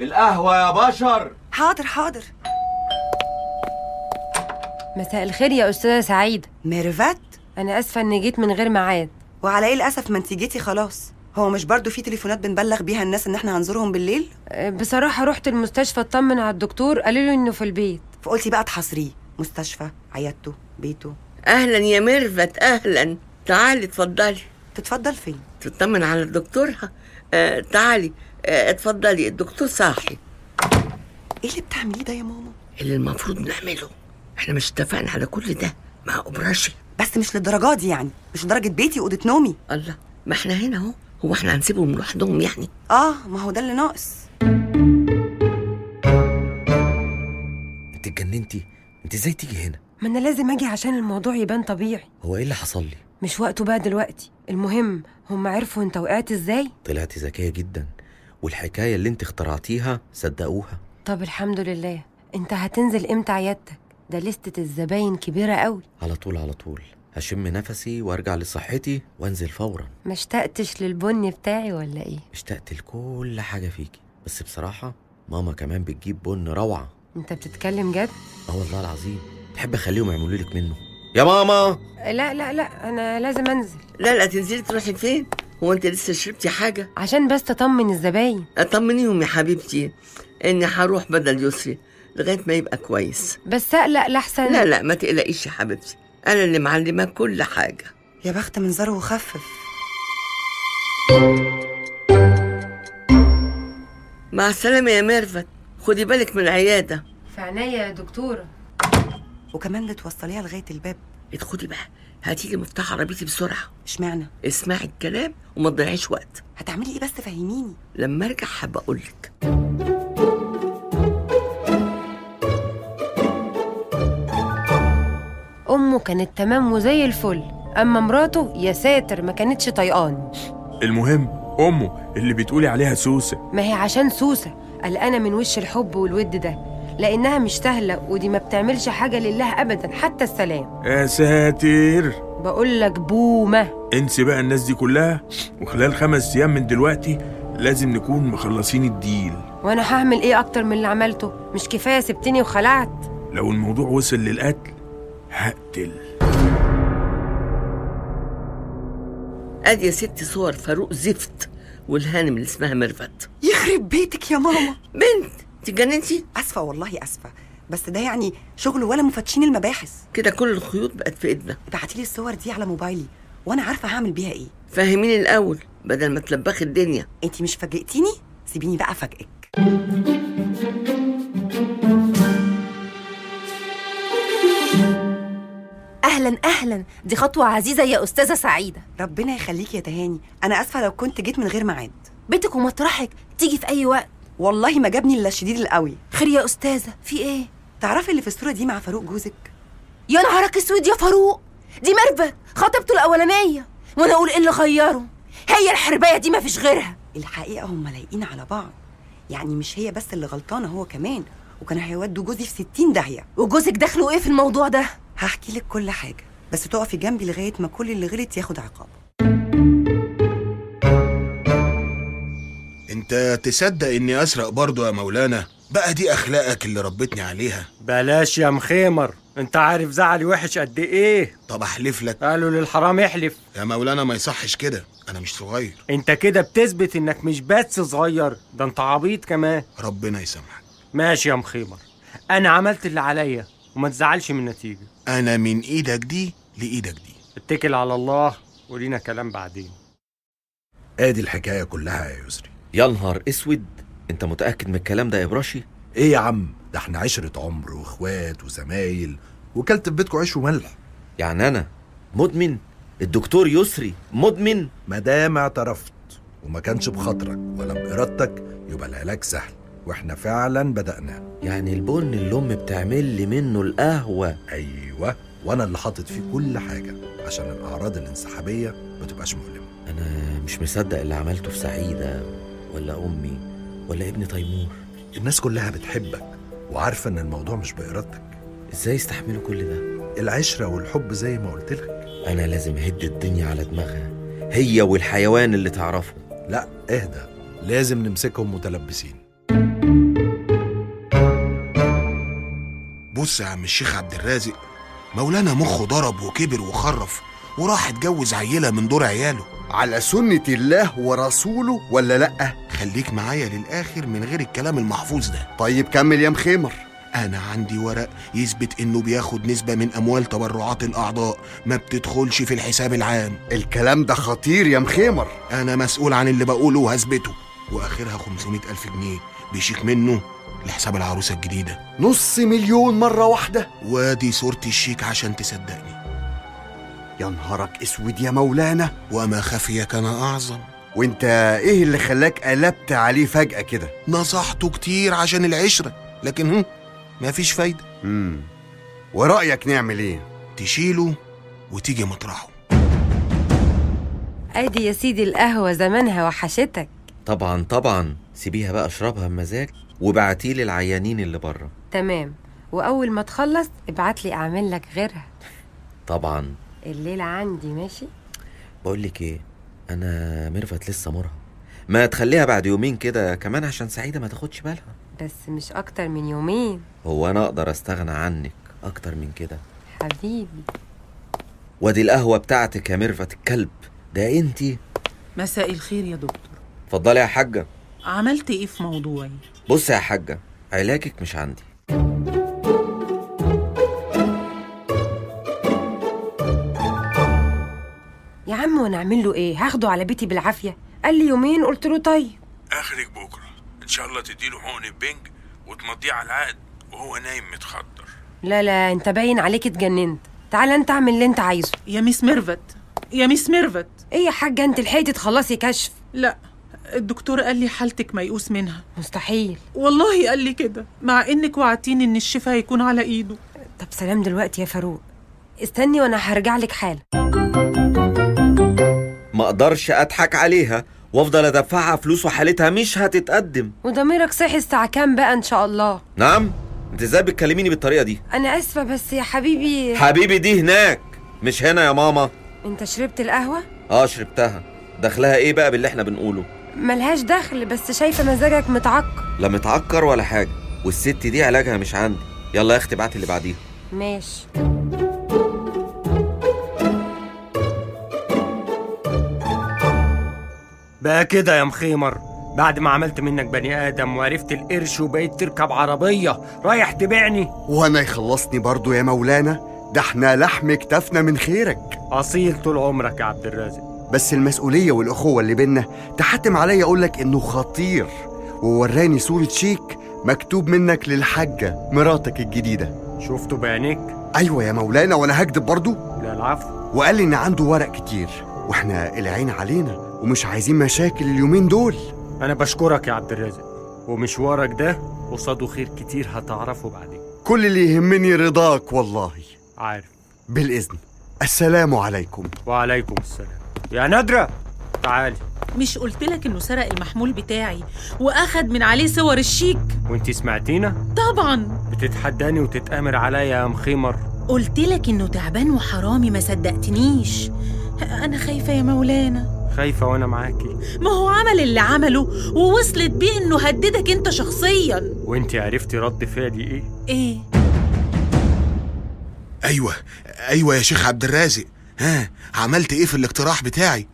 القهوة يا بشر. حاضر حاضر. مساء الخير يا أستاذة سعيدة ميرفت أنا آسفة إني جيت من غير ميعاد. وعلى إيه الأسف ما انت جيتي؟ خلاص. هو مش برضو في تليفونات بنبلغ بيها الناس إن إحنا هنزورهم بالليل؟ أه، بصراحة رحت المستشفى اطمن على الدكتور قالوا لي إنه في البيت. فقلتي بقى تحاصريه. مستشفى عيادته بيته. أهلا يا ميرفت أهلا. تعالي اتفضلي. تتفضل فين؟ تطمن على الدكتور آه تعالي. اتفضلي الدكتور صاحي. إيه اللي بتعمليه ده يا ماما؟ اللي المفروض نعمله. إحنا مش اتفقنا على كل ده مع أبراشي. بس مش للدرجات دي يعني مش لدرجة بيتي وأوضة نومي. الله ما إحنا هنا أهو. هو إحنا هنسيبهم لوحدهم يعني. آه ما هو ده اللي ناقص. انت اتجننتي انت إزاي تيجي هنا؟ ما أنا لازم أجي عشان الموضوع يبان طبيعي. هو إيه اللي حصل لي؟ مش وقته بقى دلوقتي. المهم هم عرفوا أنت وقعت إزاي؟ طلعت ذكية جدا. والحكاية اللي انت اخترعتيها صدقوها. طب الحمد لله. أنت هتنزل إمتى عيادتك؟ ده لستة الزباين كبيرة قوي. على طول على طول. هشم نفسي وارجع لصحتي وانزل فورا. ما اشتقتش للبن بتاعي ولا إيه؟ اشتقت لكل حاجة فيكي. بس بصراحة ماما كمان بتجيب بن روعة. أنت بتتكلم جد؟ آه والله العظيم. تحب اخليهم يعملوا لك منه. يا ماما! لا لا لا أنا لازم أنزل. لا لا تنزلي تروحي فين؟ هو انت لسه شربتي حاجة؟ عشان بس تطمن الزباين. أطمنيهم يا حبيبتي إني هروح بدل يسري لغاية ما يبقى كويس. بس أقلق لحسن. لا لا ما تقلقيش يا حبيبتي. أنا اللي معلمة كل حاجة. يا بخت من زره وخفف. مع السلامة يا ميرفت. خدي بالك من العيادة. في عينيا يا دكتورة. وكمان اللي توصليها لغاية الباب. ادخلي بقى. هاتي لي مفتاح عربيتي بسرعة. اشمعنى؟ اسمعي الكلام وما تضيعيش وقت. هتعملي إيه بس فهميني؟ لما ارجع هبقى أقول لك أمه كانت تمام وزي الفل أما مراته يا ساتر ما كانتش طيقاني المهم أمه اللي بتقولي عليها سوسة. ما هي عشان سوسة قلقانة من وش الحب والود ده. لأنها مش سهلة ودي ما بتعملش حاجة لله أبدا حتى السلام. يا ساتر. بقول لك بومة. انسي بقى الناس دي كلها وخلال خمس أيام من دلوقتي لازم نكون مخلصين الديل. وأنا هعمل إيه أكتر من اللي عملته؟ مش كفاية سبتني وخلعت؟ لو الموضوع وصل للقتل هقتل. أدي يا ستي صور فاروق زفت والهانم اللي اسمها ميرفت. يخرب بيتك يا ماما. بنت! تجننتي أسفة والله أسفة. بس ده يعني شغل ولا مفتشين المباحث. كده كل الخيوط بقت في إيدنا. ابعتي لي الصور دي على موبايلي وأنا عارفة هعمل بيها إيه. فهميني الأول بدل ما تلبخي الدنيا. أنت مش فاجئتيني؟ سيبيني بقى أفاجئك. أهلا أهلا. دي خطوة عزيزة يا أستاذة سعيدة. ربنا يخليكي يا تهاني. أنا آسفة لو كنت جيت من غير ميعاد. بيتك ومطرحك تيجي في أي وقت. والله ما جابني إلا الشديد القوي. خير يا أستاذة. في إيه؟ تعرفي اللي في الصورة دي مع فاروق جوزك؟ يا نهارك أسود يا فاروق. دي ميرفت خطيبته الأولانية. وأنا أقول إيه اللي غيره؟ هي الحربايه دي ما فيش غيرها. الحقيقة هم لايقين على بعض. يعني مش هي بس اللي غلطانة هو كمان. وكانوا هيودوا جوزي في 60 داهية. وجوزك دخله إيه في الموضوع ده؟ هحكي لك كل حاجة بس تقفي جنبي لغاية ما كل اللي غلط ياخد عقابه انت تصدق اني اسرق برضه يا مولانا؟ بقى دي اخلاقك اللي ربتني عليها. بلاش يا مخيمر. انت عارف زعلي وحش قد إيه؟ طب احلف لك. قالوا للحرام يحلف يا مولانا ما يصحش كده. أنا مش صغير. انت كده بتثبت انك مش بس صغير ده انت عبيط كمان. ربنا يسامحك. ماشي يا مخيمر. أنا عملت اللي عليا وما تزعلش من النتيجه أنا من إيدك دي لإيدك دي. اتكل على الله ولينا كلام بعدين. ادي الحكاية كلها يا يسري. يا نهار اسود انت متأكد من الكلام ده يا براشي؟ إيه يا عم؟ ده إحنا عشرة عمر واخوات وزمايل وكلت في بيتكم عيش وملح. يعني أنا مدمن؟ الدكتور يسري مدمن؟ ما دام اعترفت وما كانش بخاطرك ولا بإرادتك يبقى العلاج سهل وإحنا فعلا بدأناه يعني البن اللي امي بتعمل لي منه القهوة؟ أيوه وأنا اللي حاطط فيه كل حاجة عشان الأعراض الانسحابية ما تبقاش مؤلمة. أنا مش مصدق اللي عملته في سعيدة. ولا أمي ولا ابن تيمور؟ الناس كلها بتحبك وعارفة إن الموضوع مش بإرادتك. إزاي يستحملوا كل ده؟ العشرة والحب زي ما قلت لك. أنا لازم هد الدنيا على دماغها. هي والحيوان اللي تعرفه لا اهدى. لازم نمسكهم متلبسين. بص يا عم الشيخ عبد الرازق مولانا مخه ضرب وكبر وخرف وراح اتجوز عيلة من دور عياله. على سنة الله ورسوله ولا لأ؟ خليك معايا للآخر من غير الكلام المحفوظ ده. طيب كمل يا مخيمر. أنا عندي ورق يثبت إنه بياخد نسبة من أموال تبرعات الأعضاء ما بتدخلش في الحساب العام. الكلام ده خطير يا مخيمر. أنا مسؤول عن اللي بقوله وهثبته. وآخرها 500 ألف جنيه. بيشيك منه لحساب العروسة الجديدة. نص مليون مرة واحدة. وادي صورة الشيك عشان تصدقني. يا نهارك اسود يا مولانا. وما خفي كان أعظم. وانت إيه اللي خلاك قلبت عليه فجأة كده؟ نصحته كتير عشان العشرة لكن هم مفيش فايدة. امم ورأيك نعمل إيه؟ تشيله وتيجي مطرحه. أدي يا سيدي القهوة زمانها وحشتك. طبعا طبعا. سيبيها بقى اشربها بمزاج وبعتيلي العيانين اللي بره. تمام. وأول ما تخلص ابعت لي أعمل لك غيرها. طبعا. الليلة عندي ماشي؟ بقول لك إيه أنا ميرفت لسه مرهق ما تخليها بعد يومين كده كمان عشان سعيدة ما تاخدش بالها. بس مش أكتر من يومين. هو أنا أقدر أستغنى عنك أكتر من كده. حبيبي. وأدي القهوة بتاعتك يا ميرفت الكلب. ده انتي مساء الخير يا دكتور. اتفضلي يا حاجة. عملت إيه في موضوعي؟ بص يا حاجة علاجك مش عندي. اعمل له إيه؟ هاخده على بيتي بالعافية. قال لي يومين قلت له طيب. آخرك بكرة. إن شاء الله تديله حقن البنج وتمضيه على العقد وهو نايم متخدر. لا لا أنت باين عليك اتجننت. تعال أنت اعمل اللي أنت عايزه. يا Miss ميرفت يا Miss ميرفت. إيه يا حاجة؟ أنت لحقتي تخلصي كشف. لا الدكتور قال لي حالتك ميؤوس منها. مستحيل. والله قال لي كده مع إنك وعدتيني إن الشفاء هيكون على إيده. طب سلام دلوقتي يا فاروق. استني وأنا هرجع لك حالا. ما أقدرش اضحك عليها وافضل ادفعها فلوس وحالتها مش هتتقدم. وضميرك صحي الساعة كام بقى إن شاء الله؟ نعم انت إزاي بتكلميني بالطريقة دي؟ أنا آسفة بس يا حبيبي. حبيبي دي هناك مش هنا يا ماما. أنت شربت القهوة؟ آه شربتها. دخلها إيه بقى باللي إحنا بنقوله؟ ملهاش دخل بس شايفة مزاجك متعكر لا متعكر ولا حاجة والست دي علاجها مش عندي. يلا يا أختي بعتي اللي بعديها. ماشي. بقى كده يا مخيمر. بعد ما عملت منك بني آدم وعرفت القرش وبقيت تركب عربية رايح تبيعني. وأنا يخلصني برضو يا مولانا؟ ده إحنا لحم كتفنا من خيرك. أصيل طول عمرك يا عبد الرازق. بس المسؤولية والأخوة اللي بينا تحتم عليا أقولك إنه خطير. ووراني صورة شيك مكتوب منك للحاجة مراتك الجديدة. شفته بعينيك؟ أيوة يا مولانا وأنا هكدب برضو؟ لا العفو. وقال لي إن عنده ورق كتير. وإحنا العين علينا ومش عايزين مشاكل اليومين دول. أنا بشكرك يا عبد الرازق. ومشوارك ده قصاده خير كتير هتعرفه بعدين. كل اللي يهمني رضاك والله. عارف. بالإذن. السلام عليكم. وعليكم السلام. يا نادرة! تعالي مش قلت لك إنه سرق المحمول بتاعي وأخد من عليه صور الشيك؟ وانتي سمعتينا؟ طبعا. بتتحداني وتتآمر عليا يا مخيمر قلت لك إنه تعبان وحرامي ما صدقتنيش. أنا خايفة يا مولانا. خايفة وأنا معاكي. ما هو عمل اللي عمله ووصلت بيه إنه هددك أنت شخصيا. وانتي عرفتي رد فعلي إيه؟ إيه؟ أيوة أيوة يا شيخ عبد الرازق. ها عملت إيه في الاقتراح بتاعي؟